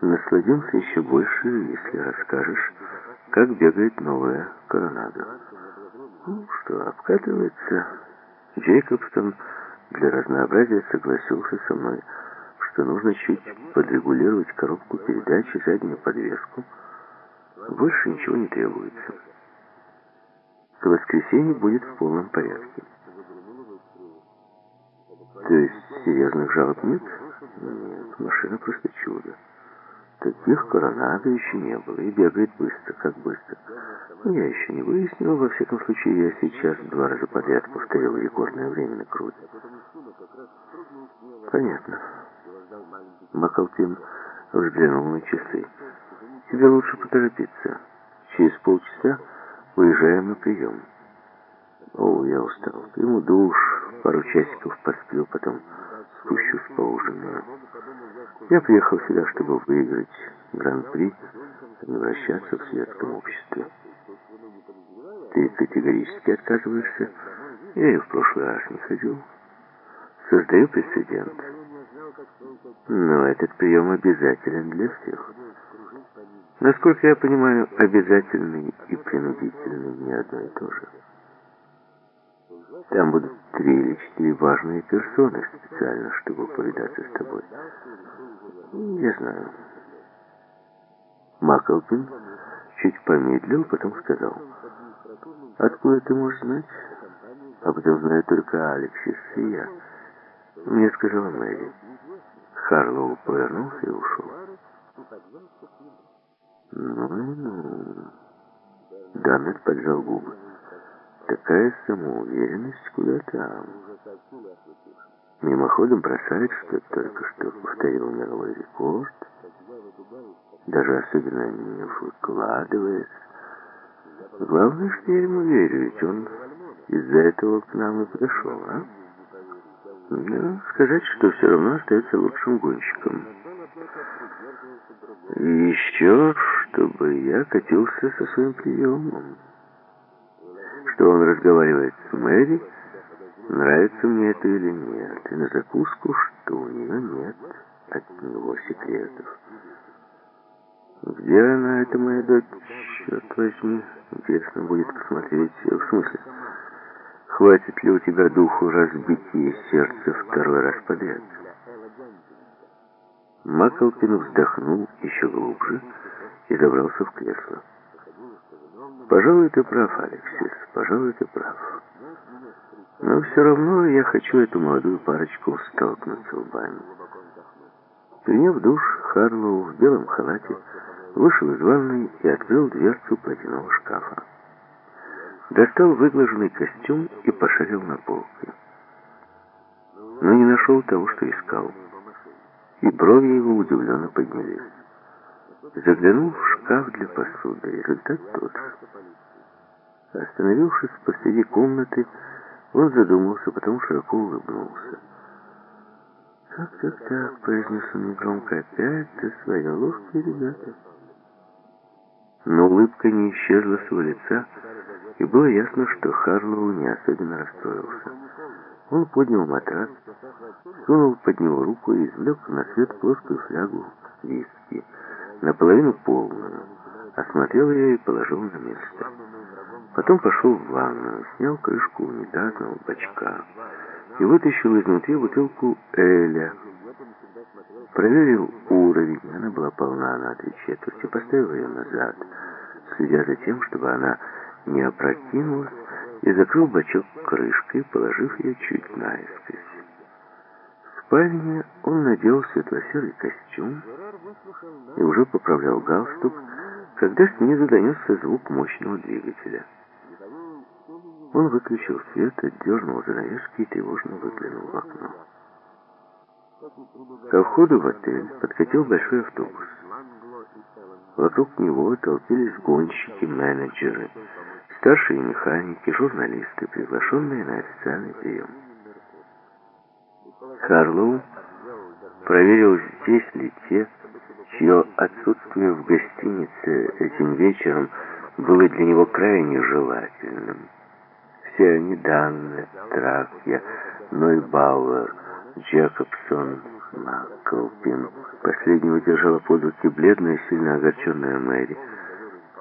Насладимся еще больше, если расскажешь, как бегает новая коронада. Ну что, обкатывается. Джейкобсон для разнообразия согласился со мной, что нужно чуть подрегулировать коробку передач и заднюю подвеску. Больше ничего не требуется. К воскресенье будет в полном порядке. То есть серьезных жалоб нет? Нет, машина просто чудо. Таких коронадо еще не было, и бегает быстро, как быстро. Но я еще не выяснил, во всяком случае, я сейчас два раза подряд повторил рекордное время на круге. Понятно. Макалтин взглянул на часы. Тебе лучше поторопиться. Через полчаса уезжаем на прием. О, я устал. Приму душ, пару часиков посплю, потом спущусь поужинаю. Я приехал сюда, чтобы выиграть гран-при, не вращаться в светском обществе. Ты категорически отказываешься? Я и в прошлый раз не ходил. Создаю прецедент. Но этот прием обязателен для всех. Насколько я понимаю, обязательный и принудительный не одно и то же. Там будут три или четыре важные персоны специально, чтобы повидаться с тобой. Я знаю. Маклпин чуть помедлил, потом сказал. Откуда ты можешь знать? А потом знаю только Алексис и я. Мне сказала Мэри. Харлоу повернулся и ушел. Ну, ну. Даннет поджал губы. Такая самоуверенность куда там. Мимоходом бросает, что только что повторил мировой рекорд. Даже особенно не выкладывает. Главное, что я ему верю, ведь он из-за этого к нам и пришел, а? Да, сказать, что все равно остается лучшим гонщиком. И еще, чтобы я катился со своим приемом что он разговаривает с Мэри, нравится мне это или нет, и на закуску, что у нее нет от него секретов. Где она, эта моя дочь, черт возьми, интересно будет посмотреть, в смысле, хватит ли у тебя духу разбить ей сердце второй раз подряд? Маклпин вздохнул еще глубже и забрался в кресло. Пожалуй, ты прав, Алексис, пожалуй, ты прав. Но все равно я хочу эту молодую парочку столкнуться лбами. Приняв душ, Харлоу в белом халате вышел из ванной и открыл дверцу платяного шкафа. Достал выглаженный костюм и пошарил на полке. Но не нашел того, что искал. И брови его удивленно поднялись. Заглянул в шкаф для посуды. Результат тот же. Остановившись посреди комнаты, он задумался, потом широко улыбнулся. «Так, так, так», — произнес он негромко, — «опять-то свои ловкие ребята». Но улыбка не исчезла с его лица, и было ясно, что Харлоу не особенно расстроился. Он поднял матрас, сунул под него руку и извлек на свет плоскую флягу виски — наполовину полную, осмотрел ее и положил на место. Потом пошел в ванную, снял крышку унитазного бачка и вытащил изнутри бутылку Эля. Проверил уровень, она была полна на три четверти, поставил ее назад, следя за тем, чтобы она не опрокинулась, и закрыл бачок крышкой, положив ее чуть наискось спальне он надел светло-серый костюм и уже поправлял галстук, когда снизу донесся звук мощного двигателя. Он выключил свет, отдернул занавески и тревожно выглянул в окно. Ко входу в отель подкатил большой автобус. Вокруг него толпились гонщики, менеджеры, старшие механики, журналисты, приглашенные на официальный прием. Харлоу проверил, здесь ли те, чье отсутствие в гостинице этим вечером было для него крайне желательным. Все они, Данне, Тракья, Нойбауэр, Джекобсон Макколпин. Последнего держала под руки бледная, сильно огорченная Мэри.